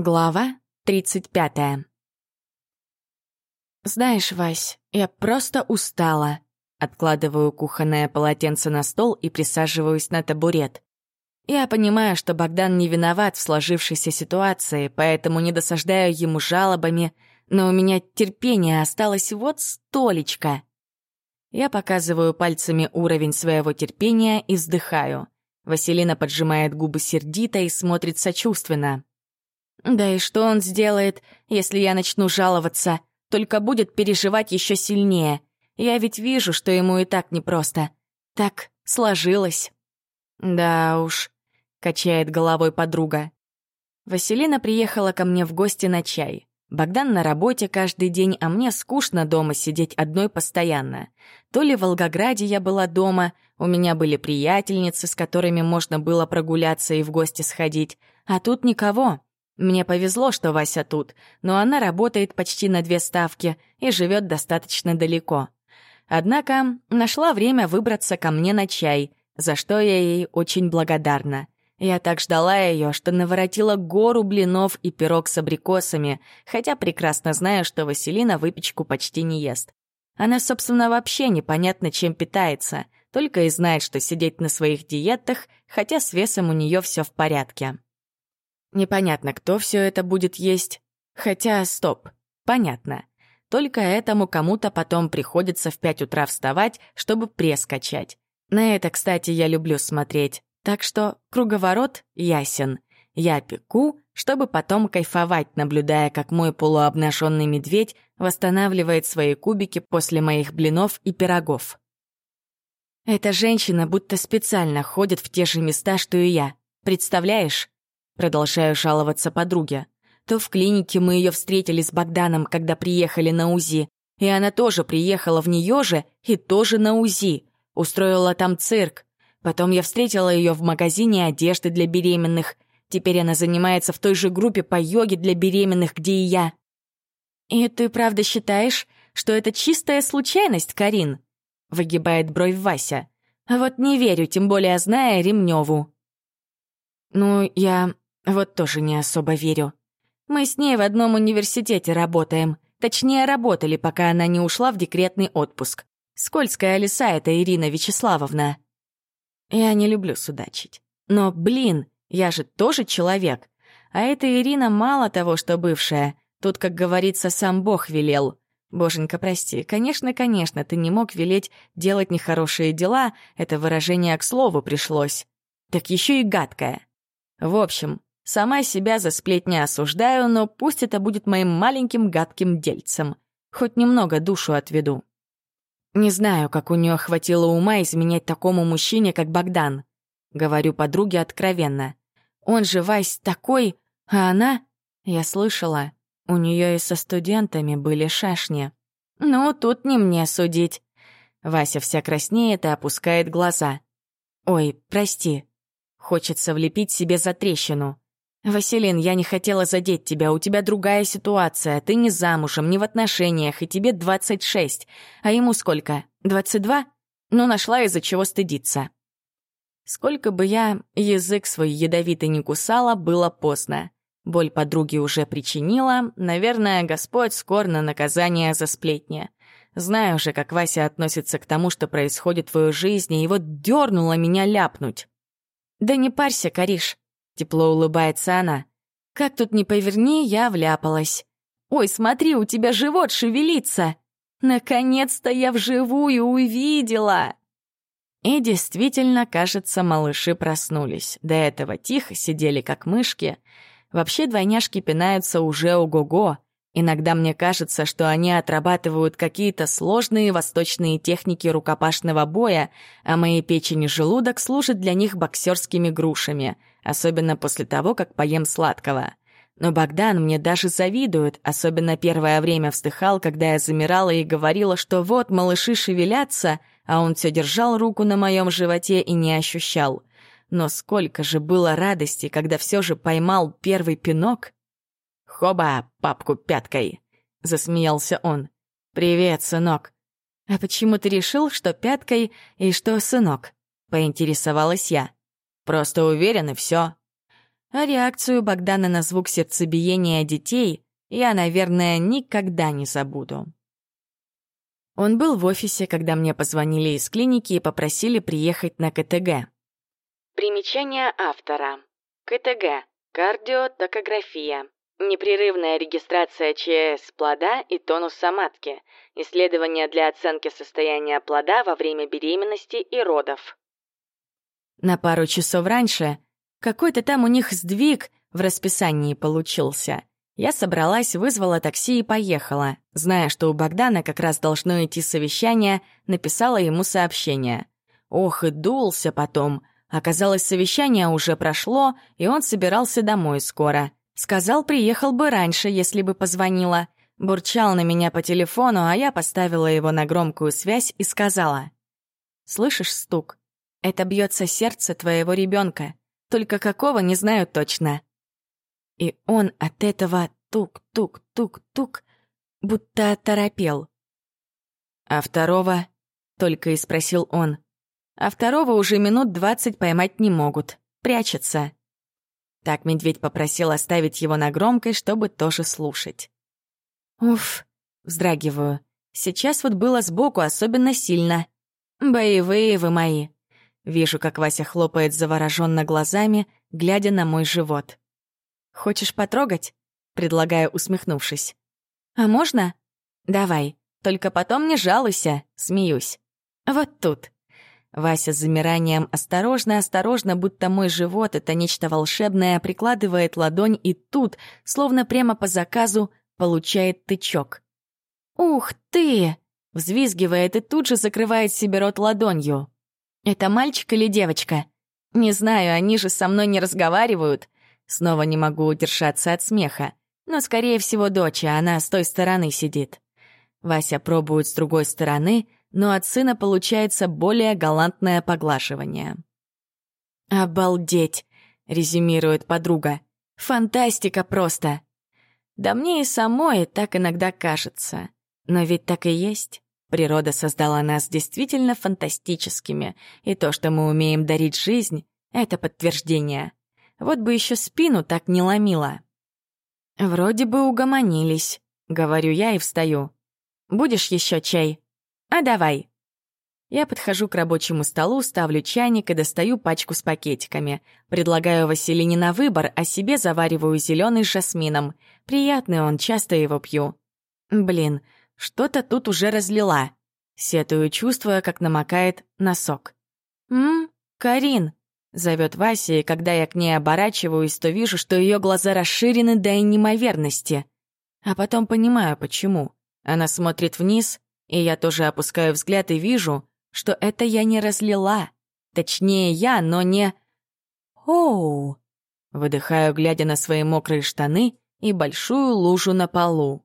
Глава 35 «Знаешь, Вась, я просто устала». Откладываю кухонное полотенце на стол и присаживаюсь на табурет. Я понимаю, что Богдан не виноват в сложившейся ситуации, поэтому не досаждаю ему жалобами, но у меня терпение осталось вот столечко. Я показываю пальцами уровень своего терпения и вздыхаю. Василина поджимает губы сердито и смотрит сочувственно. Да и что он сделает, если я начну жаловаться? Только будет переживать еще сильнее. Я ведь вижу, что ему и так непросто. Так сложилось. Да уж, качает головой подруга. Василина приехала ко мне в гости на чай. Богдан на работе каждый день, а мне скучно дома сидеть одной постоянно. То ли в Волгограде я была дома, у меня были приятельницы, с которыми можно было прогуляться и в гости сходить, а тут никого. Мне повезло, что Вася тут, но она работает почти на две ставки и живет достаточно далеко. Однако нашла время выбраться ко мне на чай, за что я ей очень благодарна. Я так ждала ее, что наворотила гору блинов и пирог с абрикосами, хотя прекрасно знаю, что Василина выпечку почти не ест. Она, собственно, вообще непонятно чем питается, только и знает, что сидеть на своих диетах, хотя с весом у нее все в порядке. Непонятно, кто все это будет есть. Хотя, стоп, понятно. Только этому кому-то потом приходится в пять утра вставать, чтобы пресс качать. На это, кстати, я люблю смотреть. Так что круговорот ясен. Я пеку, чтобы потом кайфовать, наблюдая, как мой полуобнаженный медведь восстанавливает свои кубики после моих блинов и пирогов. Эта женщина будто специально ходит в те же места, что и я. Представляешь? Продолжаю жаловаться подруге. То в клинике мы ее встретили с Богданом, когда приехали на УЗИ. И она тоже приехала в нее же и тоже на УЗИ. Устроила там цирк. Потом я встретила ее в магазине одежды для беременных. Теперь она занимается в той же группе по йоге для беременных, где и я. «И ты правда считаешь, что это чистая случайность, Карин?» Выгибает бровь Вася. «А вот не верю, тем более зная Ремневу». «Ну, я вот тоже не особо верю. Мы с ней в одном университете работаем. Точнее, работали, пока она не ушла в декретный отпуск. Скользкая лиса это Ирина Вячеславовна. Я не люблю судачить. Но, блин, я же тоже человек. А эта Ирина мало того, что бывшая. Тут, как говорится, сам Бог велел. Боженька, прости. Конечно, конечно, ты не мог велеть делать нехорошие дела, это выражение к слову пришлось. Так еще и гадкая. В общем, Сама себя за сплетни осуждаю, но пусть это будет моим маленьким гадким дельцем. Хоть немного душу отведу. Не знаю, как у нее хватило ума изменять такому мужчине, как Богдан. Говорю подруге откровенно. Он же, Вась, такой, а она... Я слышала, у нее и со студентами были шашни. Ну, тут не мне судить. Вася вся краснеет и опускает глаза. Ой, прости. Хочется влепить себе за трещину. «Василин, я не хотела задеть тебя, у тебя другая ситуация, ты не замужем, не в отношениях, и тебе 26, а ему сколько, 22? Ну, нашла из-за чего стыдиться». Сколько бы я язык свой ядовитый не кусала, было поздно. Боль подруги уже причинила, наверное, Господь скор на наказание за сплетни. Знаю же, как Вася относится к тому, что происходит в ее жизни, и вот дернула меня ляпнуть. «Да не парься, Кариш, Тепло улыбается она. Как тут не поверни, я вляпалась. «Ой, смотри, у тебя живот шевелится!» «Наконец-то я вживую увидела!» И действительно, кажется, малыши проснулись. До этого тихо сидели, как мышки. Вообще двойняшки пинаются уже ого-го. Иногда мне кажется, что они отрабатывают какие-то сложные восточные техники рукопашного боя, а мои печень и желудок служат для них боксерскими грушами — особенно после того, как поем сладкого. Но Богдан мне даже завидует, особенно первое время вздыхал, когда я замирала и говорила, что вот малыши шевелятся, а он все держал руку на моем животе и не ощущал. Но сколько же было радости, когда все же поймал первый пинок. «Хоба, папку пяткой!» — засмеялся он. «Привет, сынок!» «А почему ты решил, что пяткой и что сынок?» — поинтересовалась я. Просто уверен, и все. А реакцию Богдана на звук сердцебиения детей я, наверное, никогда не забуду. Он был в офисе, когда мне позвонили из клиники и попросили приехать на КТГ. Примечание автора. КТГ. Кардиотокография. Непрерывная регистрация ЧС плода и тонуса матки. Исследование для оценки состояния плода во время беременности и родов. На пару часов раньше какой-то там у них сдвиг в расписании получился. Я собралась, вызвала такси и поехала. Зная, что у Богдана как раз должно идти совещание, написала ему сообщение. Ох, и дулся потом. Оказалось, совещание уже прошло, и он собирался домой скоро. Сказал, приехал бы раньше, если бы позвонила. Бурчал на меня по телефону, а я поставила его на громкую связь и сказала. «Слышишь стук? Это бьется сердце твоего ребенка. Только какого, не знаю точно. И он от этого тук-тук-тук-тук будто оторопел. «А второго?» — только и спросил он. «А второго уже минут двадцать поймать не могут. Прячется». Так медведь попросил оставить его на громкой, чтобы тоже слушать. «Уф», — вздрагиваю. «Сейчас вот было сбоку особенно сильно. Боевые вы мои». Вижу, как Вася хлопает завороженно глазами, глядя на мой живот. «Хочешь потрогать?» — предлагаю, усмехнувшись. «А можно?» «Давай, только потом не жалуйся», — смеюсь. «Вот тут». Вася с замиранием осторожно-осторожно, будто мой живот — это нечто волшебное, прикладывает ладонь и тут, словно прямо по заказу, получает тычок. «Ух ты!» — взвизгивает и тут же закрывает себе рот ладонью. «Это мальчик или девочка?» «Не знаю, они же со мной не разговаривают. Снова не могу удержаться от смеха. Но, скорее всего, дочь, а она с той стороны сидит. Вася пробует с другой стороны, но от сына получается более галантное поглаживание. «Обалдеть!» — резюмирует подруга. «Фантастика просто!» Да мне и самой так иногда кажется. Но ведь так и есть. Природа создала нас действительно фантастическими, и то, что мы умеем дарить жизнь, — это подтверждение. Вот бы еще спину так не ломило. Вроде бы угомонились, говорю я и встаю. Будешь еще чай? А давай. Я подхожу к рабочему столу, ставлю чайник и достаю пачку с пакетиками. Предлагаю Василине на выбор, а себе завариваю зеленый с жасмином. Приятный он, часто его пью. Блин, что-то тут уже разлила. Сетую, чувствуя, как намокает носок. «М, Карин, Зовет Вася, и когда я к ней оборачиваюсь, то вижу, что ее глаза расширены до неимоверности. А потом понимаю, почему. Она смотрит вниз, и я тоже опускаю взгляд и вижу, что это я не разлила. Точнее, я, но не... Оу! Выдыхаю, глядя на свои мокрые штаны и большую лужу на полу.